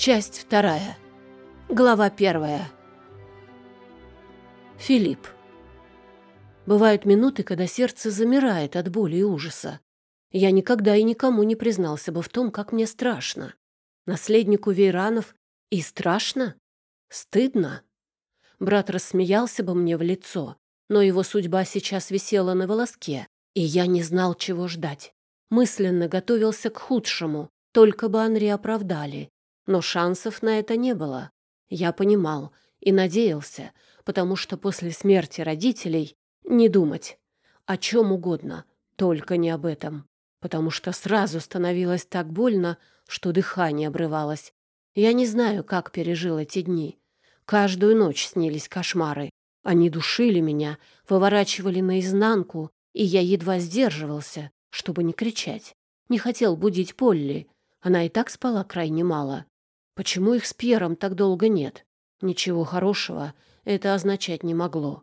Часть вторая. Глава первая. Филипп. Бывают минуты, когда сердце замирает от боли и ужаса. Я никогда и никому не признался бы в том, как мне страшно. Наследнику Вейранов и страшно? Стыдно? Брат рассмеялся бы мне в лицо, но его судьба сейчас висела на волоске, и я не знал, чего ждать. Мысленно готовился к худшему, только бы Анри оправдали. Но шансов на это не было. Я понимал и надеялся, потому что после смерти родителей не думать о чем угодно, только не об этом. Потому что сразу становилось так больно, что дыхание обрывалось. Я не знаю, как пережил эти дни. Каждую ночь снились кошмары. Они душили меня, выворачивали наизнанку, и я едва сдерживался, чтобы не кричать. Не хотел будить Полли. Она и так спала крайне мало. Почему их с Пьером так долго нет? Ничего хорошего это означать не могло.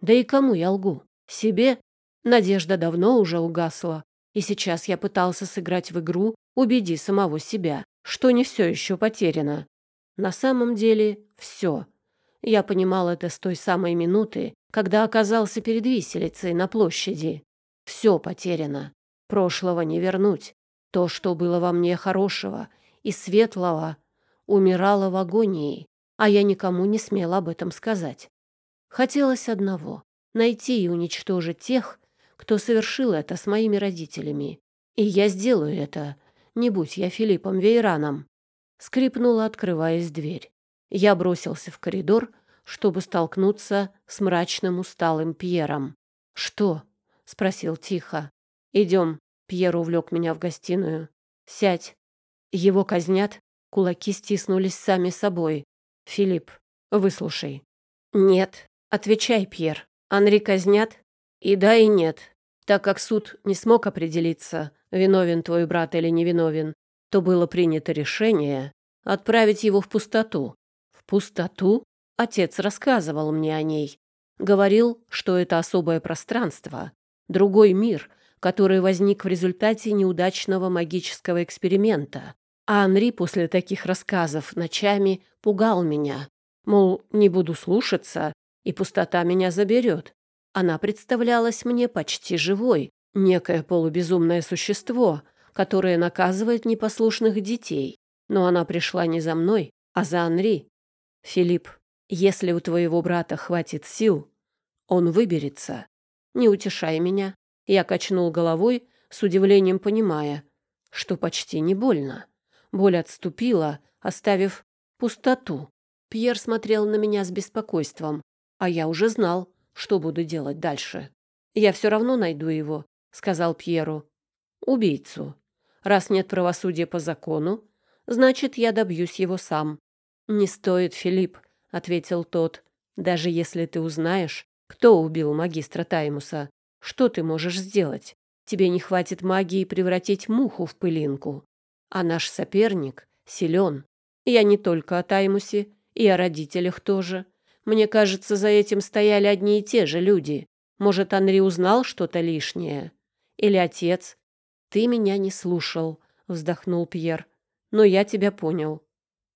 Да и кому я лгу? Себе? Надежда давно уже угасла, и сейчас я пытался сыграть в игру «Убеди самого себя», что не все еще потеряно. На самом деле все. Я понимал это с той самой минуты, когда оказался перед виселицей на площади. Все потеряно. Прошлого не вернуть. То, что было во мне хорошего и светлого, умирала в агонии, а я никому не смел об этом сказать. Хотелось одного — найти и уничтожить тех, кто совершил это с моими родителями. И я сделаю это, не будь я Филиппом Вейраном. Скрипнула, открываясь дверь. Я бросился в коридор, чтобы столкнуться с мрачным усталым Пьером. «Что?» — спросил тихо. «Идем». Пьер увлек меня в гостиную. «Сядь». Его казнят Кулаки стиснулись сами собой. «Филипп, выслушай». «Нет». «Отвечай, Пьер. Анри казнят?» «И да, и нет. Так как суд не смог определиться, виновен твой брат или невиновен, то было принято решение отправить его в пустоту». «В пустоту?» Отец рассказывал мне о ней. Говорил, что это особое пространство, другой мир, который возник в результате неудачного магического эксперимента, а Анри после таких рассказов ночами пугал меня. Мол, не буду слушаться, и пустота меня заберет. Она представлялась мне почти живой, некое полубезумное существо, которое наказывает непослушных детей. Но она пришла не за мной, а за Анри. Филипп, если у твоего брата хватит сил, он выберется. Не утешай меня. Я качнул головой, с удивлением понимая, что почти не больно. Боль отступила, оставив пустоту. Пьер смотрел на меня с беспокойством, а я уже знал, что буду делать дальше. «Я все равно найду его», — сказал Пьеру. «Убийцу. Раз нет правосудия по закону, значит, я добьюсь его сам». «Не стоит, Филипп», — ответил тот. «Даже если ты узнаешь, кто убил магистра Таймуса, что ты можешь сделать? Тебе не хватит магии превратить муху в пылинку. А наш соперник силен. Я не только о Таймусе, и о родителях тоже. Мне кажется, за этим стояли одни и те же люди. Может, Анри узнал что-то лишнее? Или отец? Ты меня не слушал, вздохнул Пьер. Но я тебя понял.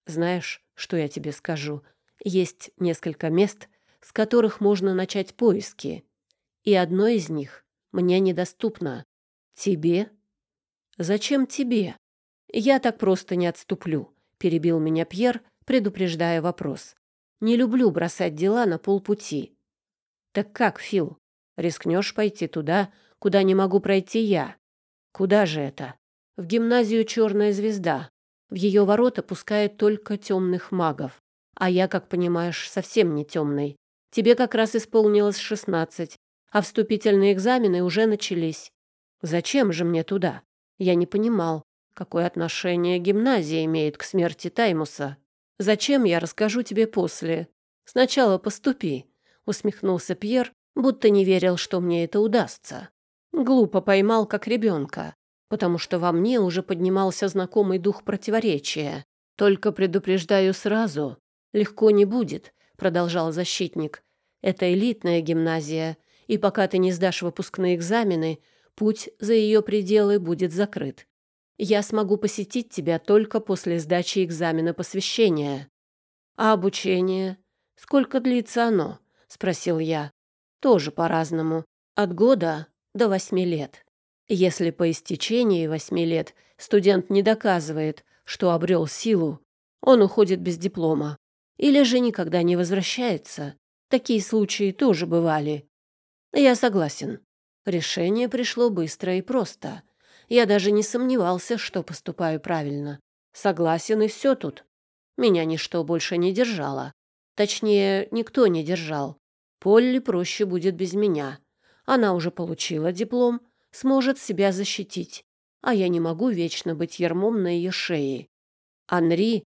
Знаешь, что я тебе скажу? Есть несколько мест, с которых можно начать поиски. И одно из них мне недоступно. Тебе? Зачем тебе? «Я так просто не отступлю», — перебил меня Пьер, предупреждая вопрос. «Не люблю бросать дела на полпути». «Так как, Фил, рискнешь пойти туда, куда не могу пройти я?» «Куда же это?» «В гимназию «Черная звезда». В ее ворота пускают только темных магов. А я, как понимаешь, совсем не темный. Тебе как раз исполнилось шестнадцать, а вступительные экзамены уже начались. Зачем же мне туда? Я не понимал, Какое отношение гимназия имеет к смерти Таймуса? Зачем я расскажу тебе после? Сначала поступи, усмехнулся Пьер, будто не верил, что мне это удастся. Глупо поймал, как ребенка, потому что во мне уже поднимался знакомый дух противоречия. Только предупреждаю сразу, легко не будет, продолжал защитник. Это элитная гимназия, и пока ты не сдашь выпускные экзамены, путь за ее пределы будет закрыт. Я смогу посетить тебя только после сдачи экзамена посвящения. А обучение? Сколько длится оно? Спросил я. Тоже по-разному. От года до восьми лет. Если по истечении восьми лет студент не доказывает, что обрел силу, он уходит без диплома. Или же никогда не возвращается. Такие случаи тоже бывали. Я согласен. Решение пришло быстро и просто. Я даже не сомневался, что поступаю правильно. Согласен, и все тут. Меня ничто больше не держало. Точнее, никто не держал. Полли проще будет без меня. Она уже получила диплом, сможет себя защитить. А я не могу вечно быть ермом на ее шее. Анри,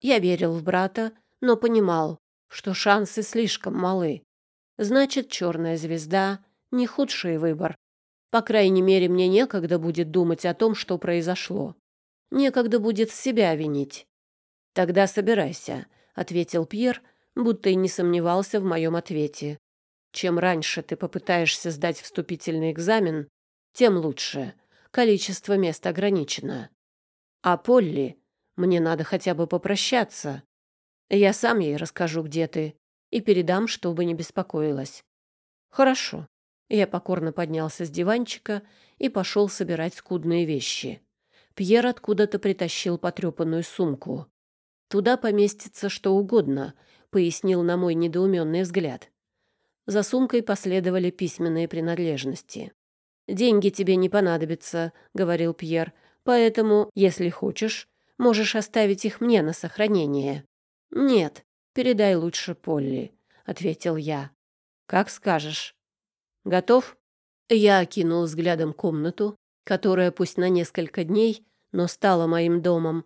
я верил в брата, но понимал, что шансы слишком малы. Значит, черная звезда — не худший выбор. По крайней мере, мне некогда будет думать о том, что произошло. Некогда будет себя винить. «Тогда собирайся», — ответил Пьер, будто и не сомневался в моем ответе. «Чем раньше ты попытаешься сдать вступительный экзамен, тем лучше. Количество мест ограничено. А Полли, мне надо хотя бы попрощаться. Я сам ей расскажу, где ты, и передам, чтобы не беспокоилась. Хорошо. Я покорно поднялся с диванчика и пошел собирать скудные вещи. Пьер откуда-то притащил потрепанную сумку. Туда поместится что угодно, пояснил на мой недоуменный взгляд. За сумкой последовали письменные принадлежности. «Деньги тебе не понадобятся», — говорил Пьер, «поэтому, если хочешь, можешь оставить их мне на сохранение». «Нет, передай лучше Полли», — ответил я. «Как скажешь». «Готов?» Я окинул взглядом комнату, которая пусть на несколько дней, но стала моим домом.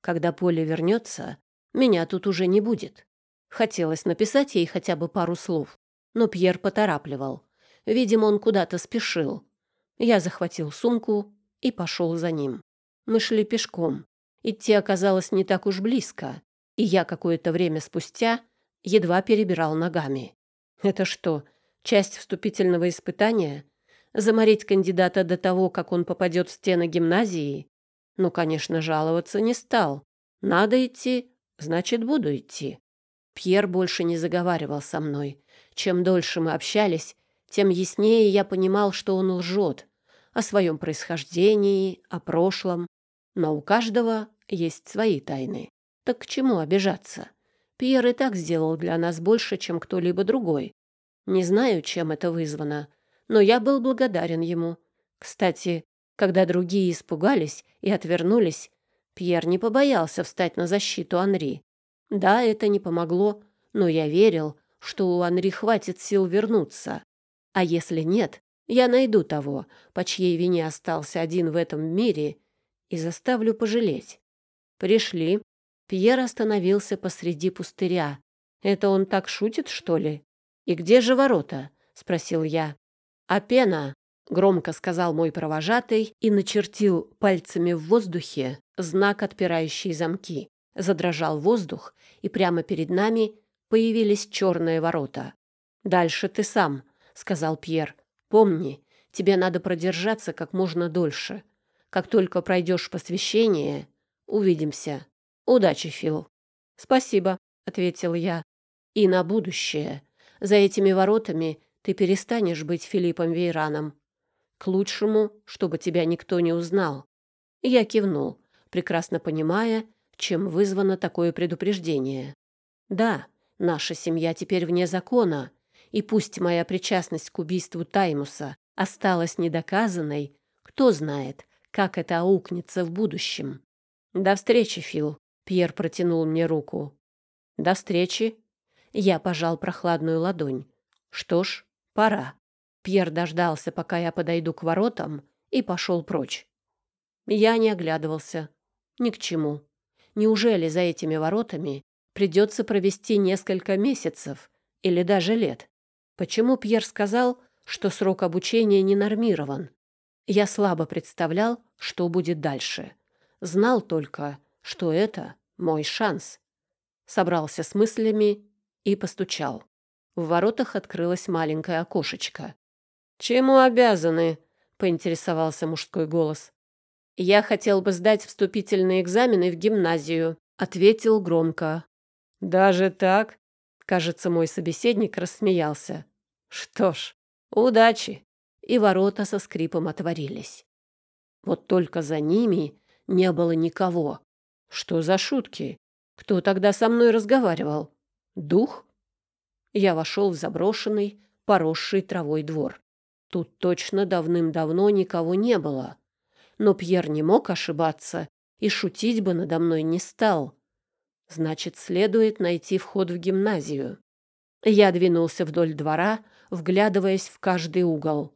Когда Полли вернется, меня тут уже не будет. Хотелось написать ей хотя бы пару слов, но Пьер поторапливал. Видимо, он куда-то спешил. Я захватил сумку и пошел за ним. Мы шли пешком. Идти оказалось не так уж близко, и я какое-то время спустя едва перебирал ногами. Это что, часть вступительного испытания? Заморить кандидата до того, как он попадет в стены гимназии? Ну, конечно, жаловаться не стал. Надо идти, значит, буду идти. Пьер больше не заговаривал со мной. Чем дольше мы общались, тем яснее я понимал, что он лжет о своем происхождении, о прошлом. Но у каждого есть свои тайны. Так к чему обижаться? Пьер и так сделал для нас больше, чем кто-либо другой. Не знаю, чем это вызвано, но я был благодарен ему. Кстати, когда другие испугались и отвернулись, Пьер не побоялся встать на защиту Анри. Да, это не помогло, но я верил, что у Анри хватит сил вернуться. А если нет, я найду того, по чьей вине остался один в этом мире, и заставлю пожалеть. Пришли. Пьер остановился посреди пустыря. Это он так шутит, что ли? И где же ворота? спросил я. А пена, громко сказал мой провожатый и начертил пальцами в воздухе знак отпирающий замки. Задрожал воздух, и прямо перед нами появились черные ворота. Дальше ты сам, сказал Пьер. Помни, тебе надо продержаться как можно дольше. Как только пройдешь посвящение, увидимся. Удачи, Фил. Спасибо, ответил я. И на будущее. За этими воротами ты перестанешь быть Филиппом Вейраном. К лучшему, чтобы тебя никто не узнал. Я кивнул, прекрасно понимая, чем вызвано такое предупреждение. Да, наша семья теперь вне закона, и пусть моя причастность к убийству Таймуса осталась недоказанной, кто знает, как это аукнется в будущем. До встречи, Фил. Пьер протянул мне руку. До встречи. Я пожал прохладную ладонь. Что ж, пора. Пьер дождался, пока я подойду к воротам, и пошел прочь. Я не оглядывался. Ни к чему. Неужели за этими воротами придется провести несколько месяцев или даже лет? Почему Пьер сказал, что срок обучения не нормирован? Я слабо представлял, что будет дальше. Знал только, что это мой шанс. Собрался с мыслями и постучал. В воротах открылось маленькое окошечко. «Чему обязаны?» — поинтересовался мужской голос. «Я хотел бы сдать вступительные экзамены в гимназию», — ответил громко. «Даже так?» — кажется, мой собеседник рассмеялся. «Что ж, удачи!» И ворота со скрипом отворились. Вот только за ними не было никого. Что за шутки? Кто тогда со мной разговаривал? Дух? Я вошел в заброшенный, поросший травой двор. Тут точно давным-давно никого не было. Но Пьер не мог ошибаться и шутить бы надо мной не стал. Значит, следует найти вход в гимназию. Я двинулся вдоль двора, вглядываясь в каждый угол.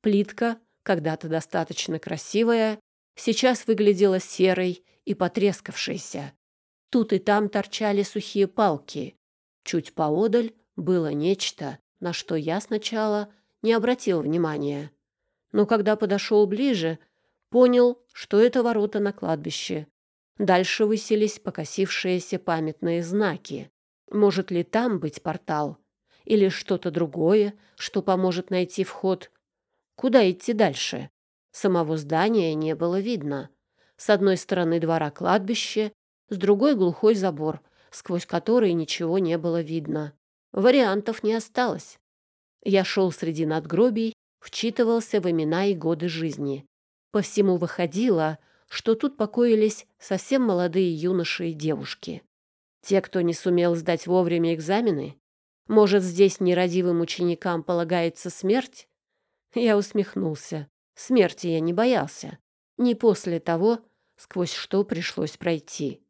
Плитка, когда-то достаточно красивая, сейчас выглядела серой и потрескавшейся. Тут и там торчали сухие палки. Чуть поодаль было нечто, на что я сначала не обратил внимания. Но когда подошел ближе, понял, что это ворота на кладбище. Дальше высились покосившиеся памятные знаки. Может ли там быть портал? Или что-то другое, что поможет найти вход? Куда идти дальше? Самого здания не было видно. С одной стороны двора кладбище, с другой глухой забор, сквозь который ничего не было видно. Вариантов не осталось. Я шел среди надгробий, вчитывался в имена и годы жизни. По всему выходило, что тут покоились совсем молодые юноши и девушки. Те, кто не сумел сдать вовремя экзамены? Может, здесь нерадивым ученикам полагается смерть? Я усмехнулся. Смерти я не боялся. Не после того, сквозь что пришлось пройти.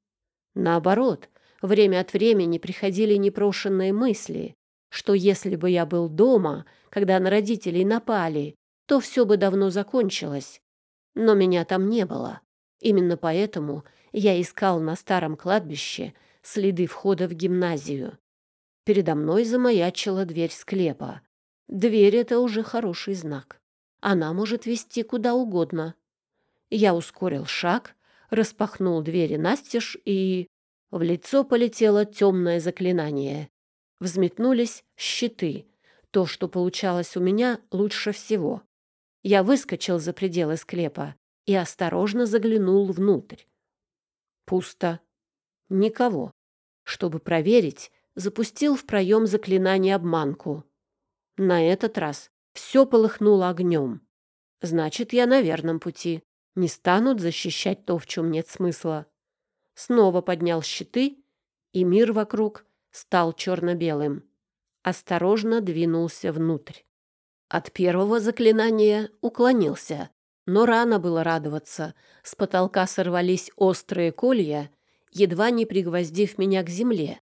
Наоборот, время от времени приходили непрошенные мысли, что если бы я был дома, когда на родителей напали, то все бы давно закончилось. Но меня там не было. Именно поэтому я искал на старом кладбище следы входа в гимназию. Передо мной замаячила дверь склепа. Дверь — это уже хороший знак. Она может вести куда угодно. Я ускорил шаг, распахнул двери настежь и... В лицо полетело темное заклинание. Взметнулись щиты. То, что получалось у меня, лучше всего. Я выскочил за пределы склепа и осторожно заглянул внутрь. Пусто. Никого. Чтобы проверить, запустил в проем заклинание обманку. На этот раз все полыхнуло огнем. Значит, я на верном пути. Не станут защищать то, в чем нет смысла. Снова поднял щиты, и мир вокруг стал черно-белым. Осторожно двинулся внутрь. От первого заклинания уклонился, но рано было радоваться. С потолка сорвались острые колья, едва не пригвоздив меня к земле.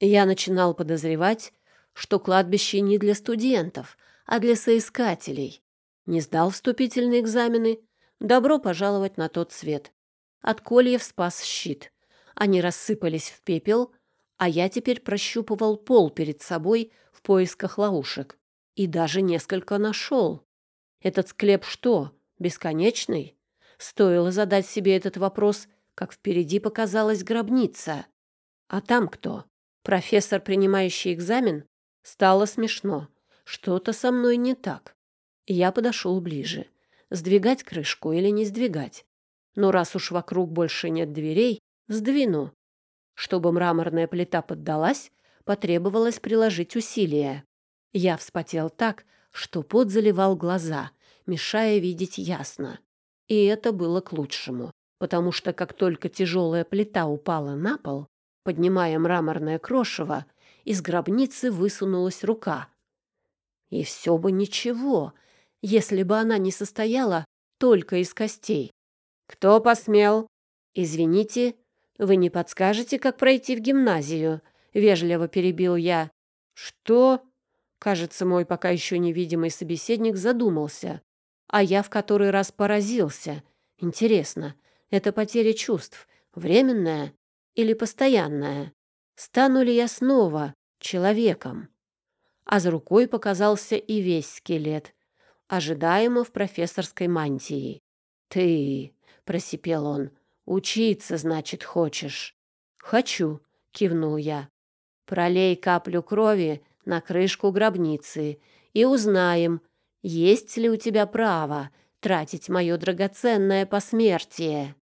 Я начинал подозревать, что кладбище не для студентов, а для соискателей. Не сдал вступительные экзамены. Добро пожаловать на тот свет. От кольев спас щит. Они рассыпались в пепел, а я теперь прощупывал пол перед собой в поисках ловушек. И даже несколько нашел. Этот склеп что, бесконечный? Стоило задать себе этот вопрос, как впереди показалась гробница. А там кто? Профессор, принимающий экзамен? Стало смешно. Что-то со мной не так. Я подошел ближе. Сдвигать крышку или не сдвигать? Но раз уж вокруг больше нет дверей, сдвину. Чтобы мраморная плита поддалась, потребовалось приложить усилия. Я вспотел так, что пот заливал глаза, мешая видеть ясно. И это было к лучшему, потому что как только тяжелая плита упала на пол, поднимая мраморное крошево, из гробницы высунулась рука. И все бы ничего, если бы она не состояла только из костей. «Кто посмел?» «Извините, вы не подскажете, как пройти в гимназию?» — вежливо перебил я. «Что?» Кажется, мой пока еще невидимый собеседник задумался, а я в который раз поразился. Интересно, это потеря чувств временная или постоянная? Стану ли я снова человеком? А за рукой показался и весь скелет, ожидаемо в профессорской мантии. «Ты», — просипел он, — «учиться, значит, хочешь?» «Хочу», — кивнул я. «Пролей каплю крови на крышку гробницы и узнаем, есть ли у тебя право тратить мое драгоценное посмертие.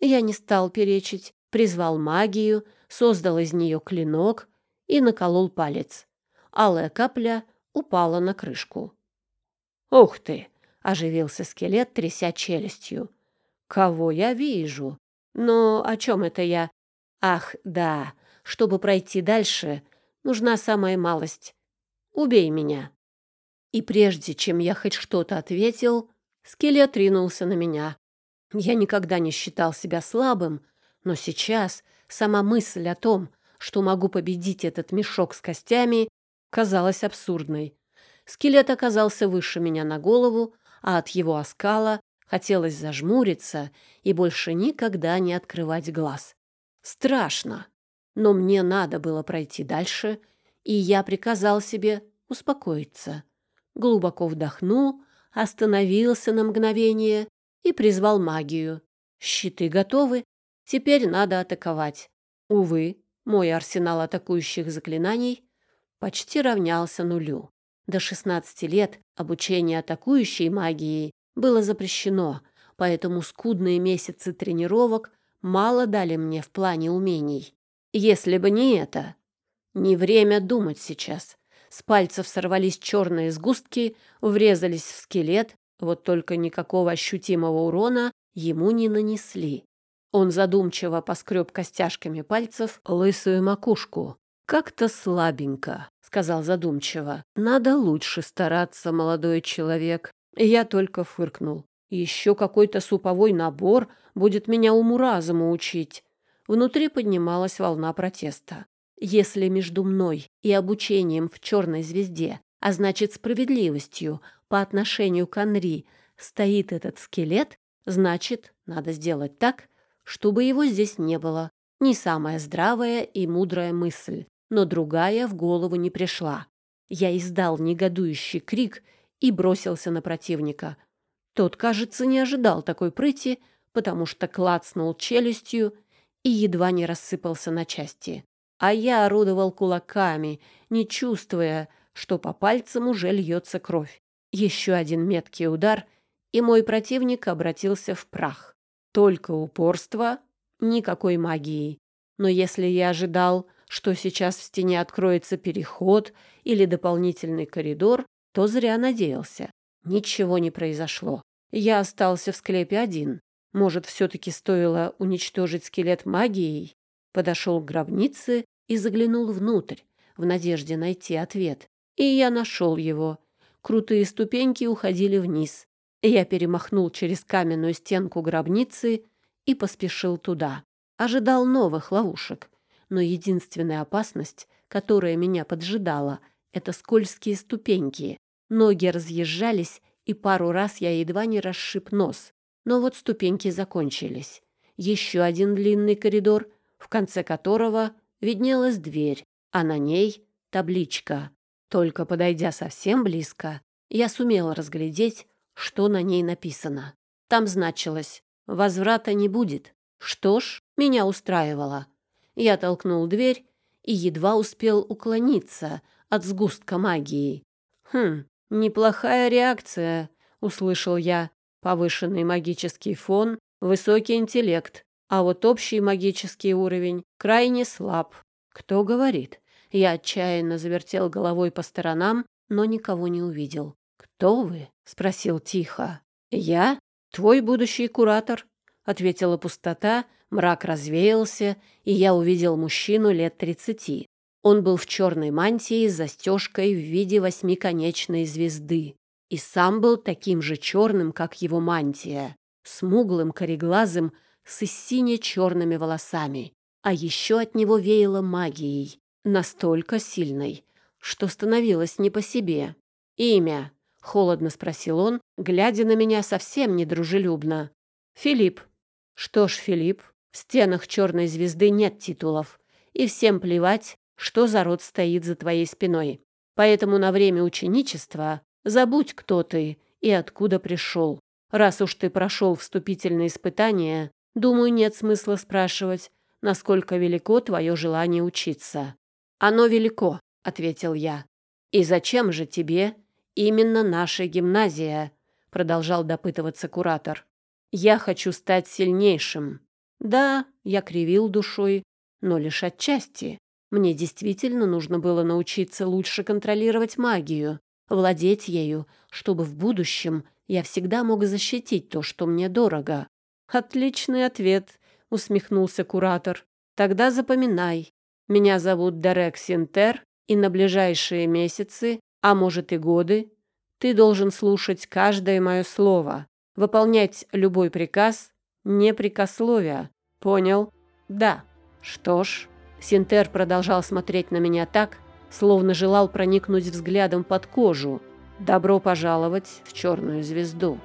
Я не стал перечить, призвал магию, создал из нее клинок и наколол палец. Алая капля упала на крышку. «Ух ты!» — оживился скелет, тряся челюстью. «Кого я вижу? Но о чем это я? Ах, да, чтобы пройти дальше, нужна самая малость. Убей меня!» И прежде чем я хоть что-то ответил, скелет ринулся на меня. Я никогда не считал себя слабым, но сейчас сама мысль о том, что могу победить этот мешок с костями, казалась абсурдной. Скелет оказался выше меня на голову, а от его оскала хотелось зажмуриться и больше никогда не открывать глаз. Страшно, но мне надо было пройти дальше, и я приказал себе успокоиться. Глубоко вдохнул, остановился на мгновение и призвал магию. Щиты готовы, теперь надо атаковать. Увы, мой арсенал атакующих заклинаний почти равнялся нулю. До 16 лет обучение атакующей магией было запрещено, поэтому скудные месяцы тренировок мало дали мне в плане умений. Если бы не это, не время думать сейчас. С пальцев сорвались черные сгустки, врезались в скелет, вот только никакого ощутимого урона ему не нанесли. Он задумчиво поскреб костяшками пальцев лысую макушку. «Как-то слабенько», — сказал задумчиво. «Надо лучше стараться, молодой человек». Я только фыркнул. «Еще какой-то суповой набор будет меня уму-разуму учить». Внутри поднималась волна протеста. Если между мной и обучением в «Черной звезде», а значит справедливостью по отношению к Анри, стоит этот скелет, значит, надо сделать так, чтобы его здесь не было. Не самая здравая и мудрая мысль, но другая в голову не пришла. Я издал негодующий крик и бросился на противника. Тот, кажется, не ожидал такой прыти, потому что клацнул челюстью и едва не рассыпался на части. А я орудовал кулаками, не чувствуя, что по пальцам уже льется кровь. Еще один меткий удар, и мой противник обратился в прах. Только упорство, никакой магии. Но если я ожидал, что сейчас в стене откроется переход или дополнительный коридор, то зря надеялся. Ничего не произошло. Я остался в склепе один. Может, все-таки стоило уничтожить скелет магией? Подошел к гробнице и заглянул внутрь, в надежде найти ответ. И я нашел его. Крутые ступеньки уходили вниз. Я перемахнул через каменную стенку гробницы и поспешил туда. Ожидал новых ловушек, но единственная опасность, которая меня поджидала, это скользкие ступеньки. Ноги разъезжались, и пару раз я едва не расшиб нос. Но вот ступеньки закончились. Еще один длинный коридор, в конце которого виднелась дверь, а на ней табличка. Только подойдя совсем близко, я сумел разглядеть что на ней написано. Там значилось «Возврата не будет». Что ж, меня устраивало. Я толкнул дверь и едва успел уклониться от сгустка магии. «Хм, неплохая реакция», — услышал я. Повышенный магический фон, высокий интеллект, а вот общий магический уровень крайне слаб. Кто говорит? Я отчаянно завертел головой по сторонам, но никого не увидел. «Кто вы?» — спросил тихо. «Я? Твой будущий куратор?» — ответила пустота, мрак развеялся, и я увидел мужчину лет тридцати. Он был в черной мантии с застежкой в виде восьмиконечной звезды. И сам был таким же черным, как его мантия, смуглым, кореглазым, с сине-черными волосами. А еще от него веяло магией, настолько сильной, что становилось не по себе. Имя — холодно спросил он, глядя на меня совсем недружелюбно. «Филипп». «Что ж, Филипп, в стенах черной звезды нет титулов, и всем плевать, что за род стоит за твоей спиной. Поэтому на время ученичества забудь, кто ты и откуда пришел. Раз уж ты прошел вступительные испытания, думаю, нет смысла спрашивать, насколько велико твое желание учиться». «Оно велико», — ответил я. «И зачем же тебе Именно наша гимназия, продолжал допытываться куратор. Я хочу стать сильнейшим. Да, я кривил душой, но лишь отчасти. Мне действительно нужно было научиться лучше контролировать магию, владеть ею, чтобы в будущем я всегда мог защитить то, что мне дорого. Отличный ответ, усмехнулся куратор. Тогда запоминай. Меня зовут Дерек Синтер, и на ближайшие месяцы, а может и годы, ты должен слушать каждое мое слово, выполнять любой приказ, не прикословия. Понял? Да. Что ж, Синтер продолжал смотреть на меня так, словно желал проникнуть взглядом под кожу. Добро пожаловать в черную звезду.